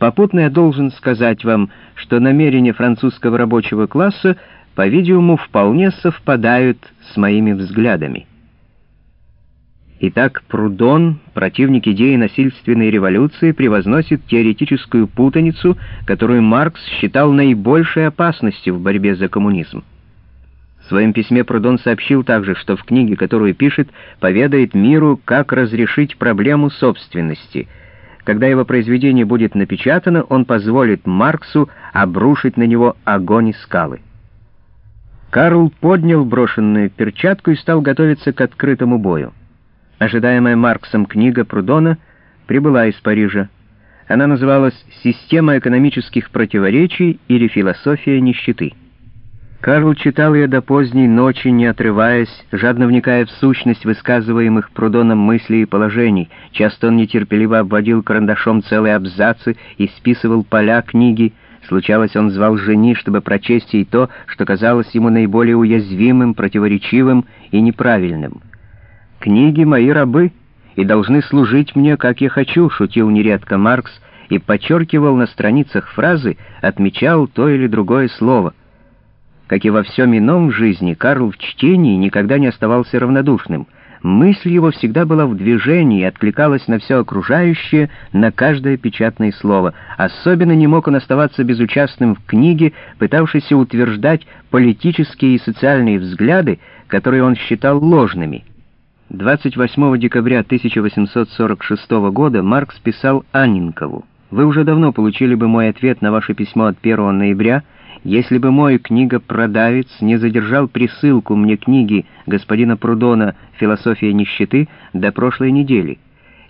Попутно я должен сказать вам, что намерения французского рабочего класса, по-видимому, вполне совпадают с моими взглядами. Итак, Прудон, противник идеи насильственной революции, превозносит теоретическую путаницу, которую Маркс считал наибольшей опасностью в борьбе за коммунизм. В своем письме Прудон сообщил также, что в книге, которую пишет, поведает миру, как разрешить проблему собственности. Когда его произведение будет напечатано, он позволит Марксу обрушить на него огонь и скалы. Карл поднял брошенную перчатку и стал готовиться к открытому бою. Ожидаемая Марксом книга Прудона прибыла из Парижа. Она называлась «Система экономических противоречий или философия нищеты». Карл читал ее до поздней ночи, не отрываясь, жадно вникая в сущность высказываемых Прудоном мыслей и положений. Часто он нетерпеливо обводил карандашом целые абзацы и списывал поля книги. Случалось, он звал жени, чтобы прочесть ей то, что казалось ему наиболее уязвимым, противоречивым и неправильным. «Книги — мои рабы и должны служить мне, как я хочу», — шутил нередко Маркс и подчеркивал на страницах фразы, отмечал то или другое слово. Как и во всем ином в жизни, Карл в чтении никогда не оставался равнодушным. Мысль его всегда была в движении и откликалась на все окружающее, на каждое печатное слово. Особенно не мог он оставаться безучастным в книге, пытавшейся утверждать политические и социальные взгляды, которые он считал ложными. 28 декабря 1846 года Маркс писал Анненкову. «Вы уже давно получили бы мой ответ на ваше письмо от 1 ноября, если бы мой книга-продавец не задержал присылку мне книги господина Прудона «Философия нищеты» до прошлой недели.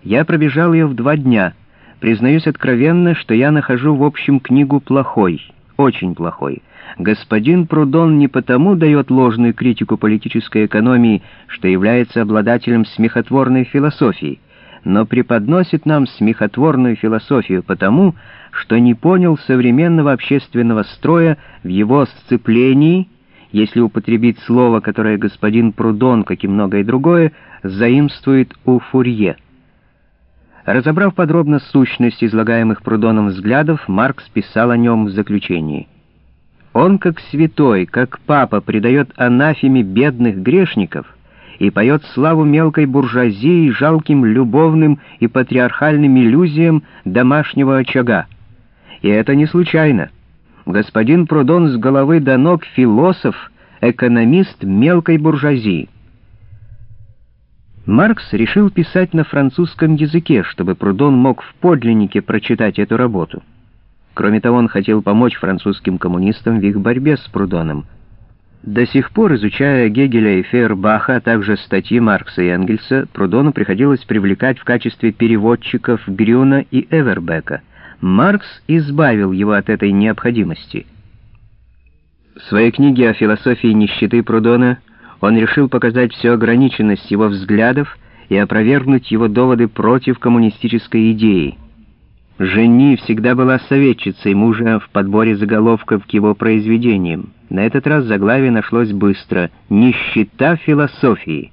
Я пробежал ее в два дня. Признаюсь откровенно, что я нахожу в общем книгу плохой, очень плохой». Господин Прудон не потому дает ложную критику политической экономии, что является обладателем смехотворной философии, но преподносит нам смехотворную философию потому, что не понял современного общественного строя в его сцеплении, если употребить слово, которое господин Прудон, как и многое другое, заимствует у Фурье. Разобрав подробно сущность излагаемых Прудоном взглядов, Маркс писал о нем в заключении — он, как святой, как папа, предает анафеме бедных грешников и поет славу мелкой буржуазии жалким любовным и патриархальным иллюзиям домашнего очага. И это не случайно. Господин Прудон с головы до ног философ, экономист мелкой буржуазии. Маркс решил писать на французском языке, чтобы Прудон мог в подлиннике прочитать эту работу. Кроме того, он хотел помочь французским коммунистам в их борьбе с Прудоном. До сих пор, изучая Гегеля и Фейербаха, а также статьи Маркса и Энгельса, Прудону приходилось привлекать в качестве переводчиков Грюна и Эвербека. Маркс избавил его от этой необходимости. В своей книге о философии нищеты Прудона он решил показать всю ограниченность его взглядов и опровергнуть его доводы против коммунистической идеи. Жени всегда была советчицей мужа в подборе заголовков к его произведениям. На этот раз заглавие нашлось быстро «Нищета философии».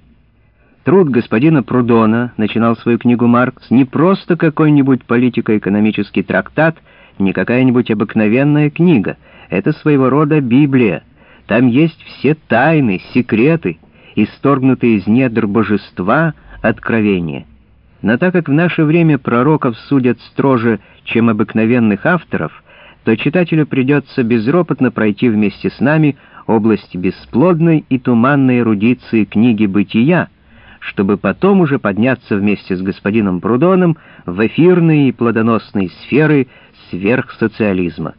Труд господина Прудона, начинал свою книгу Маркс, не просто какой-нибудь политико-экономический трактат, не какая-нибудь обыкновенная книга. Это своего рода Библия. Там есть все тайны, секреты, исторгнутые из недр божества, откровения. Но так как в наше время пророков судят строже, чем обыкновенных авторов, то читателю придется безропотно пройти вместе с нами область бесплодной и туманной эрудиции книги «Бытия», чтобы потом уже подняться вместе с господином Прудоном в эфирные и плодоносные сферы сверхсоциализма.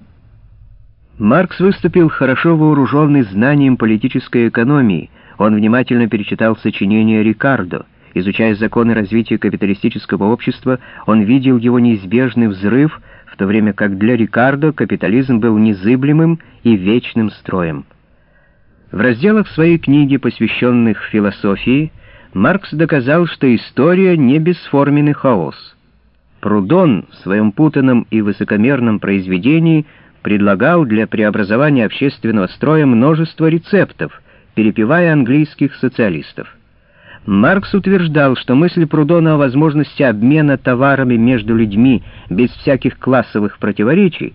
Маркс выступил хорошо вооруженный знанием политической экономии, он внимательно перечитал сочинения Рикардо, Изучая законы развития капиталистического общества, он видел его неизбежный взрыв, в то время как для Рикардо капитализм был незыблемым и вечным строем. В разделах своей книги, посвященных философии, Маркс доказал, что история не бесформенный хаос. Прудон в своем путанном и высокомерном произведении предлагал для преобразования общественного строя множество рецептов, перепевая английских социалистов. Маркс утверждал, что мысль Прудона о возможности обмена товарами между людьми без всяких классовых противоречий